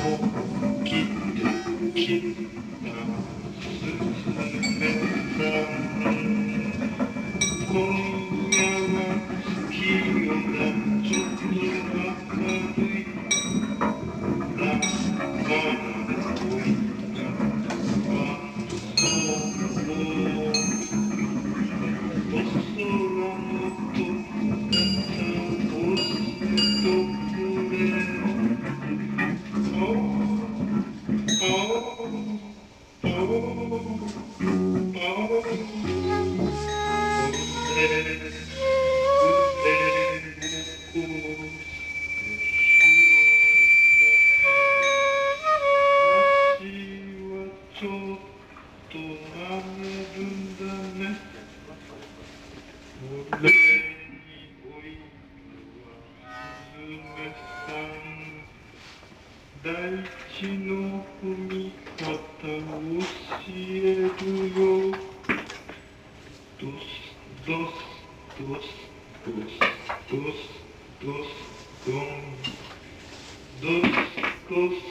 kid, kid, kid. 大地の踏み方を教えるよドスドスドスドスドスドンドスドス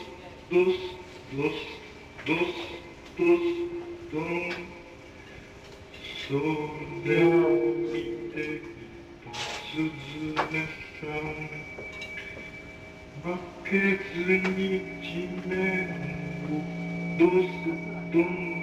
ドスドスドスドスドンそれを見て鈴音さん負けずに地面をどすどん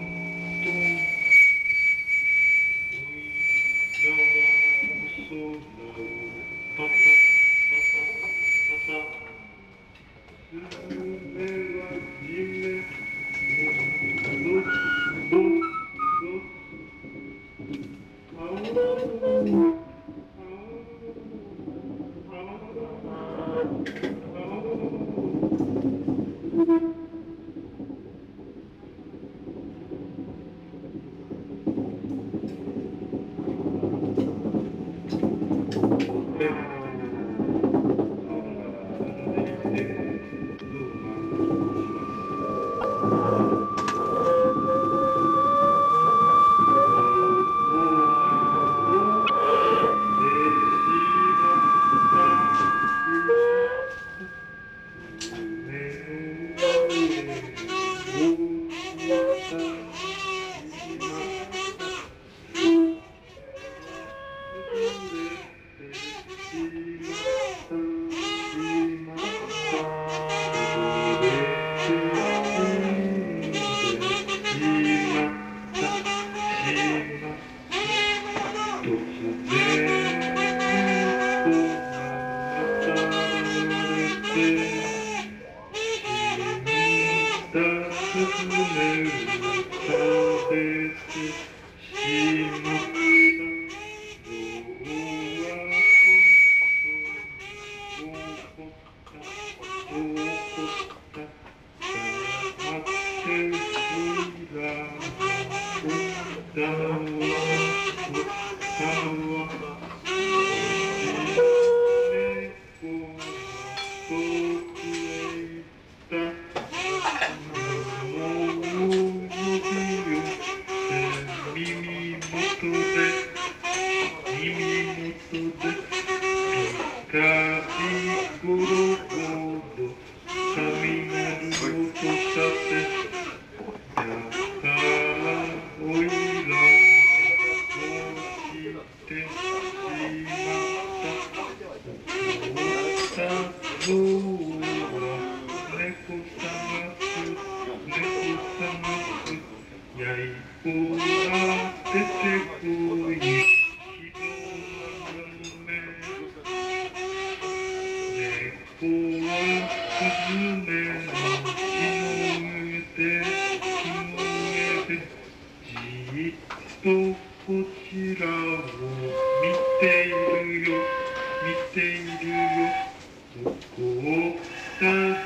Hallelujah. こうやっててこいいこう進めば広げて広げてじっとこちらを見ているよ見ているよそこを